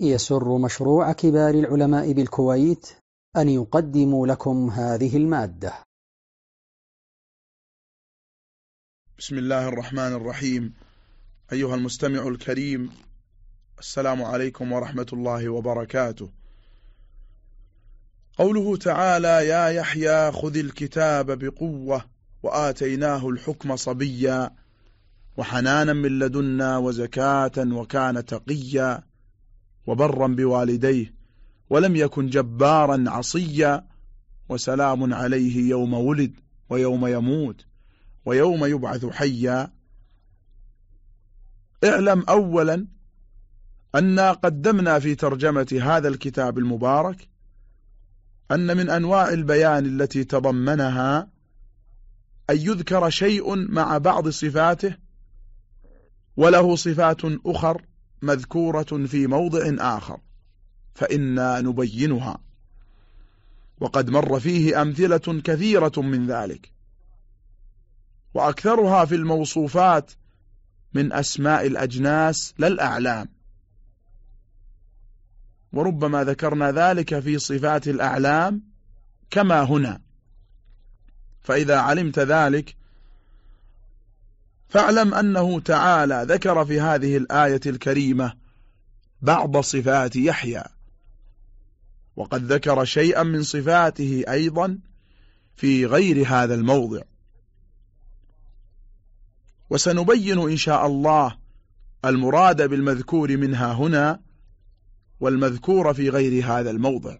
يسر مشروع كبار العلماء بالكويت أن يقدم لكم هذه المادة. بسم الله الرحمن الرحيم. أيها المستمع الكريم السلام عليكم ورحمة الله وبركاته. قوله تعالى يا يحيى خذ الكتاب بقوة وآتيناه الحكم صبيا وحنانا من لدنا وزكاة وكان تقيا وبرا بوالديه ولم يكن جبارا عصيا وسلام عليه يوم ولد ويوم يموت ويوم يبعث حيا. اعلم أولا أنا قدمنا في ترجمة هذا الكتاب المبارك أن من أنواع البيان التي تضمنها أن يذكر شيء مع بعض صفاته وله صفات أخر مذكورة في موضع آخر فإنا نبينها. وقد مر فيه أمثلة كثيرة من ذلك. وأكثرها في الموصوفات من أسماء الأجناس لا الأعلام وربما ذكرنا ذلك في صفات الأعلام كما هنا. فإذا علمت ذلك فاعلم أنه تعالى ذكر في هذه الآية الكريمة بعض صفات يحيى وقد ذكر شيئا من صفاته أيضا في غير هذا الموضع. وسنبين إن شاء الله المراد بالمذكور منها هنا والمذكور في غير هذا الموضع.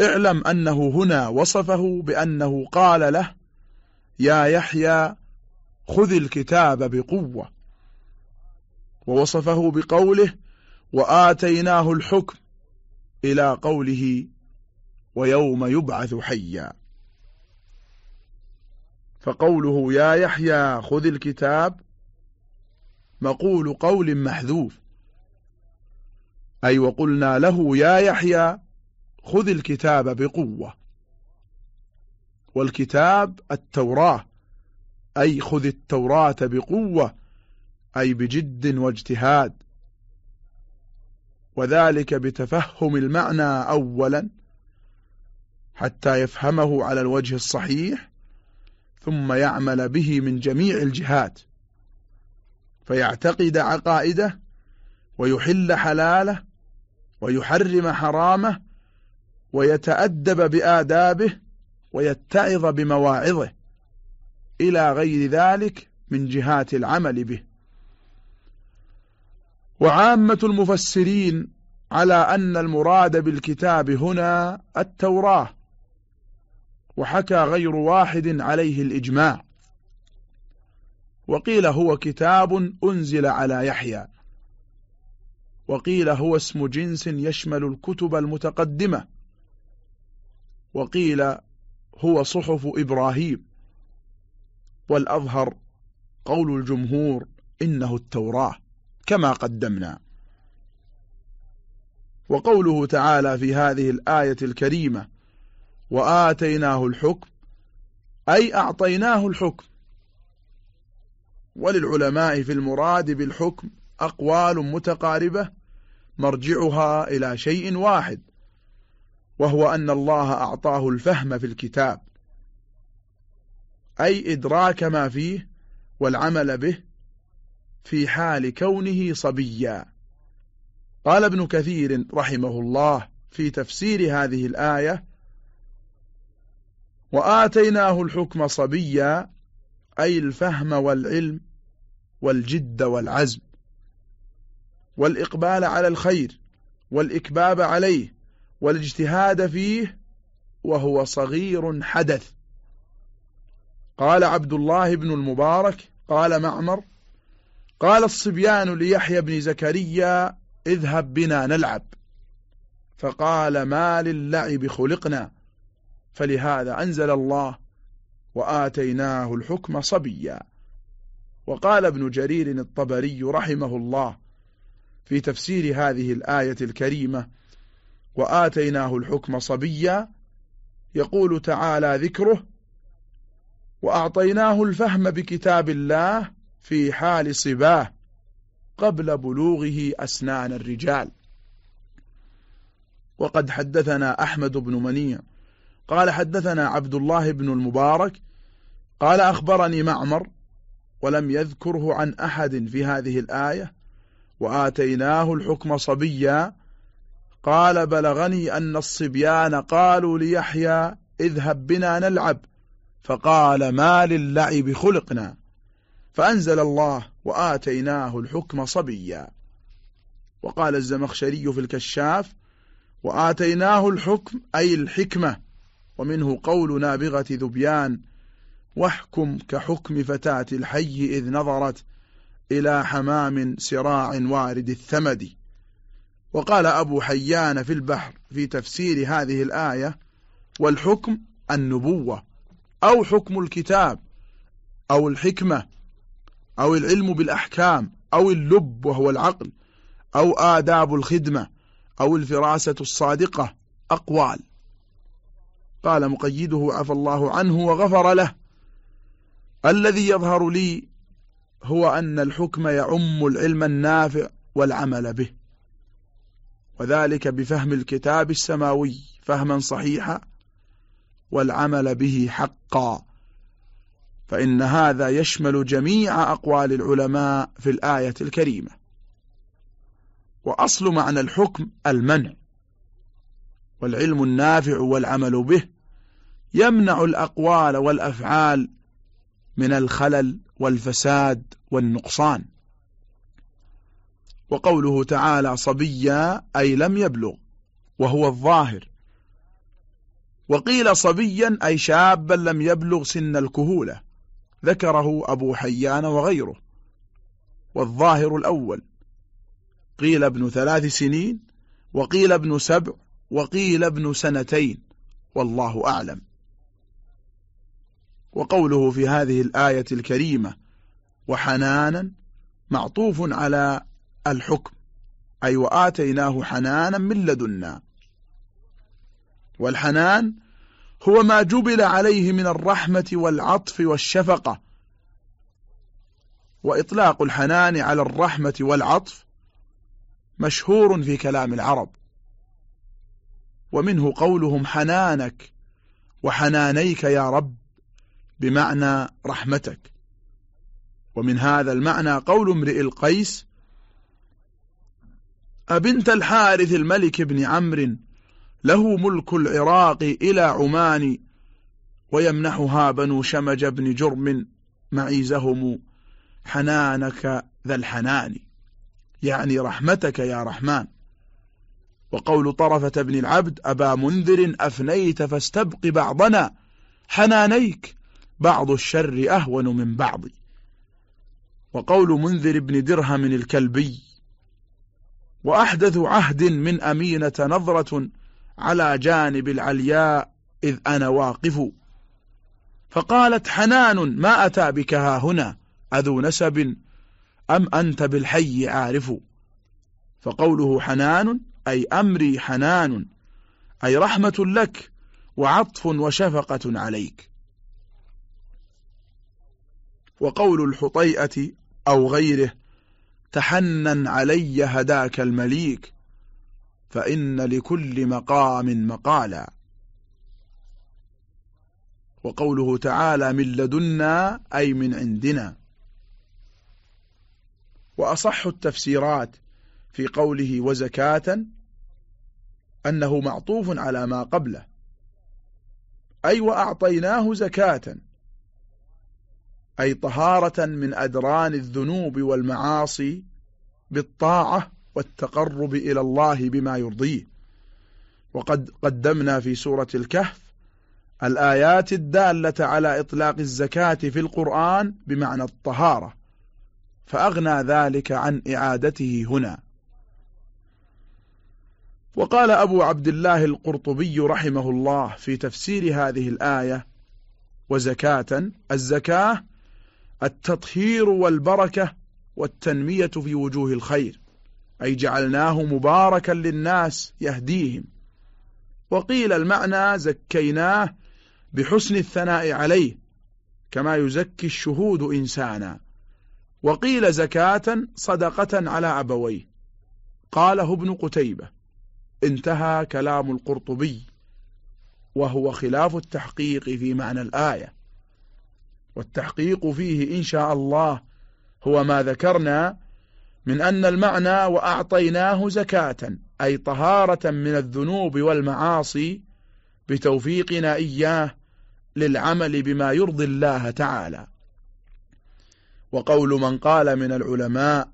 اعلم أنه هنا وصفه بأنه قال له يا يحيى خذ الكتاب بقوة. ووصفه بقوله وآتيناه الحكم إلى قوله ويوم يبعث حيا. فقوله يا يحيى خذ الكتاب مقول قول محذوف. أي وقلنا له يا يحيى خذ الكتاب بقوة. والكتاب التوراة أي خذ التوراة بقوة أي بجد واجتهاد. وذلك بتفهم المعنى أولا حتى يفهمه على الوجه الصحيح ثم يعمل به من جميع الجهات. فيعتقد عقائده ويحل حلاله ويحرم حرامه ويتأدب بآدابه ويتعظ بمواعظه إلى غير ذلك من جهات العمل به. وعامة المفسرين على أن المراد بالكتاب هنا التوراة وحكى غير واحد عليه الإجماع. وقيل هو كتاب أنزل على يحيى. وقيل هو اسم جنس يشمل الكتب المتقدمة. وقيل هو صحف إبراهيم والأظهر قول الجمهور إنه التوراة كما قدمنا. وقوله تعالى في هذه الآية الكريمة وآتيناه الحكم أي أعطيناه الحكم. وللعلماء في المراد بالحكم أقوال متقاربة مرجعها إلى شيء واحد. وهو أن الله أعطاه الفهم في الكتاب. أي إدراك ما فيه والعمل به في حال كونه صبيا. قال ابن كثير رحمه الله في تفسير هذه الآية وآتيناه الحكم صبيا أي الفهم والعلم والجد والعزم والإقبال على الخير والإكباب عليه والاجتهاد فيه وهو صغير حدث. قال عبد الله بن المبارك قال معمر قال الصبيان ليحيى بن زكريا اذهب بنا نلعب. فقال ما للعب خلقنا. فلهذا أنزل الله وآتيناه الحكم صبيا. وقال ابن جرير الطبري رحمه الله في تفسير هذه الآية الكريمة وآتيناه الحكم صبيا يقول تعالى ذكره وأعطيناه الفهم بكتاب الله في حال صباه قبل بلوغه أسنان الرجال. وقد حدثنا أحمد بن منيع قال حدثنا عبد الله بن المبارك قال أخبرني معمر ولم يذكره عن أحد في هذه الآية وآتيناه الحكم صبيا قال بلغني أن الصبيان قالوا ليحيى اذهب بنا نلعب. فقال ما للعب خلقنا. فأنزل الله وآتيناه الحكم صبيا. وقال الزمخشري في الكشاف وآتيناه الحكم أي الحكمة ومنه قول نابغة ذبيان واحكم كحكم فتاة الحي إذ نظرت إلى حمام سراع وارد الثمد. وقال أبو حيان في البحر في تفسير هذه الآية والحكم النبوة أو حكم الكتاب أو الحكمة أو العلم بالأحكام أو اللب وهو العقل أو آداب الخدمة أو الفراسة الصادقة أقوال. قال مقيده عفى الله عنه وغفر له الذي يظهر لي هو أن الحكم يعم العلم النافع والعمل به. وذلك بفهم الكتاب السماوي فهما صحيحا والعمل به حقا. فإن هذا يشمل جميع أقوال العلماء في الآية الكريمة. وأصل معنى الحكم المنع. والعلم النافع والعمل به يمنع الأقوال والأفعال من الخلل والفساد والنقصان. وقوله تعالى صبيا أي لم يبلغ وهو الظاهر. وقيل صبيا أي شابا لم يبلغ سن الكهولة ذكره أبو حيان وغيره والظاهر الأول. قيل ابن ثلاث سنين وقيل ابن سبع وقيل ابن سنتين والله أعلم. وقوله في هذه الآية الكريمة وحنانا معطوف على الحكم. أي وآتيناه حنانا من لدنا. والحنان هو ما جبل عليه من الرحمة والعطف والشفقة. وإطلاق الحنان على الرحمة والعطف مشهور في كلام العرب. ومنه قولهم حنانك وحنانيك يا رب بمعنى رحمتك. ومن هذا المعنى قول امرئ القيس أبنت الحارث الملك بن عمرو له ملك العراق إلى عمان ويمنحها بنو شمج بن جرم معيزهم حنانك ذا الحنان. يعني رحمتك يا رحمن. وقول طرفة بن العبد أبا منذر أفنيت فاستبق بعضنا حنانيك بعض الشر أهون من بعض وقول منذر بن درهم الكلبي وأحدث عهد من أمينة نظرة على جانب العلياء إذ أنا واقف. فقالت حنان ما أتى بك ها هنا؟ أذو نسب؟ أم أنت بالحي عارف؟ فقوله حنان أي أمري حنان أي رحمة لك وعطف وشفقة عليك. وقول الحطيئة أو غيره تحنن علي هداك المليك فإن لكل مقام مقالا. وقوله تعالى من لدنا أي من عندنا. وأصح التفسيرات في قوله وزكاة أنه معطوف على ما قبله. أي وأعطيناه زكاة. أي طهارة من أدران الذنوب والمعاصي بالطاعة والتقرب إلى الله بما يرضيه. وقد قدمنا في سورة الكهف الآيات الدالة على إطلاق الزكاة في القرآن بمعنى الطهارة فأغنى ذلك عن إعادته هنا. وقال أبو عبد الله القرطبي رحمه الله في تفسير هذه الآية وزكاة الزكاة التطهير والبركة والتنمية في وجوه الخير أي جعلناه مباركا للناس يهديهم. وقيل المعنى زكيناه بحسن الثناء عليه كما يزكي الشهود إنسانا. وقيل زكاة صدقة على أبويه. قاله ابن قتيبة انتهى كلام القرطبي وهو خلاف التحقيق في معنى الآية. والتحقيق فيه إن شاء الله هو ما ذكرنا من أن المعنى وأعطيناه زكاة أي طهارة من الذنوب والمعاصي بتوفيقنا إياه للعمل بما يرضي الله تعالى. وقول من قال من العلماء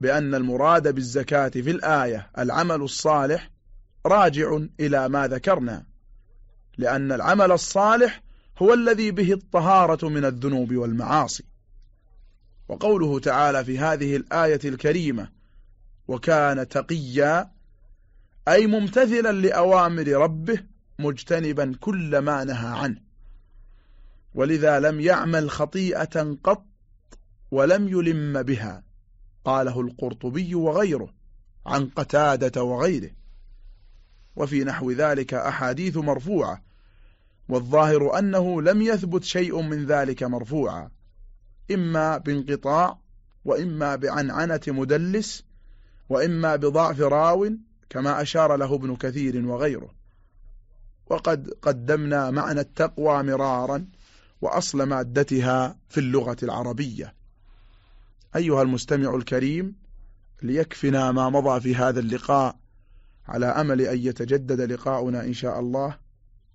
بأن المراد بالزكاة في الآية العمل الصالح راجع إلى ما ذكرنا لأن العمل الصالح هو الذي به الطهارة من الذنوب والمعاصي. وقوله تعالى في هذه الآية الكريمة وكان تقيا أي ممتثلا لأوامر ربه مجتنبا كل ما نهى عنه. ولذا لم يعمل خطيئة قط ولم يلم بها قاله القرطبي وغيره عن قتادة وغيره. وفي نحو ذلك أحاديث مرفوعة والظاهر أنه لم يثبت شيء من ذلك مرفوعا إما بانقطاع وإما بعنعنة مدلس وإما بضعف راو كما أشار له ابن كثير وغيره. وقد قدمنا معنى التقوى مرارا وأصل مادتها في اللغة العربية. أيها المستمع الكريم ليكفنا ما مضى في هذا اللقاء على أمل أن يتجدد لقاؤنا إن شاء الله.